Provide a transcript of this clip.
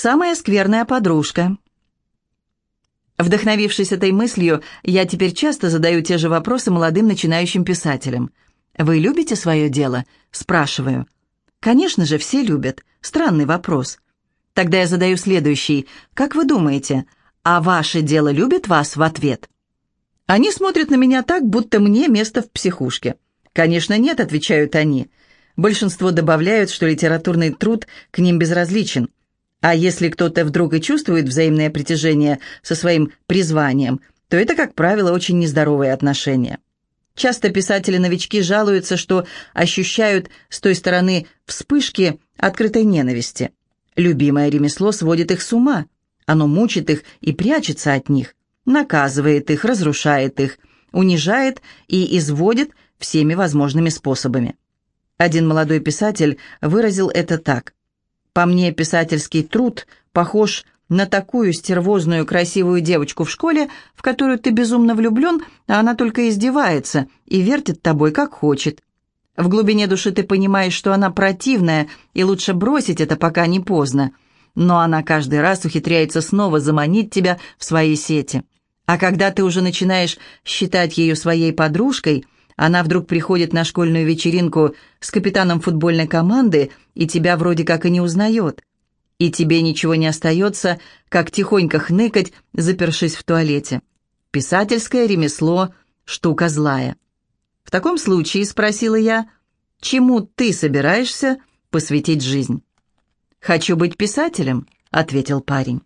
самая скверная подружка. Вдохновившись этой мыслью, я теперь часто задаю те же вопросы молодым начинающим писателям. «Вы любите свое дело?» – спрашиваю. Конечно же, все любят. Странный вопрос. Тогда я задаю следующий. Как вы думаете, а ваше дело любит вас в ответ? Они смотрят на меня так, будто мне место в психушке. Конечно, нет, отвечают они. Большинство добавляют, что литературный труд к ним безразличен. А если кто-то вдруг и чувствует взаимное притяжение со своим призванием, то это, как правило, очень нездоровые отношения. Часто писатели-новички жалуются, что ощущают с той стороны вспышки открытой ненависти. Любимое ремесло сводит их с ума. Оно мучит их и прячется от них, наказывает их, разрушает их, унижает и изводит всеми возможными способами. Один молодой писатель выразил это так. По мне, писательский труд похож на такую стервозную красивую девочку в школе, в которую ты безумно влюблен, а она только издевается и вертит тобой, как хочет. В глубине души ты понимаешь, что она противная, и лучше бросить это, пока не поздно. Но она каждый раз ухитряется снова заманить тебя в свои сети. А когда ты уже начинаешь считать ее своей подружкой – она вдруг приходит на школьную вечеринку с капитаном футбольной команды и тебя вроде как и не узнает. И тебе ничего не остается, как тихонько хныкать, запершись в туалете. Писательское ремесло — штука злая. В таком случае, спросила я, чему ты собираешься посвятить жизнь? «Хочу быть писателем», — ответил парень.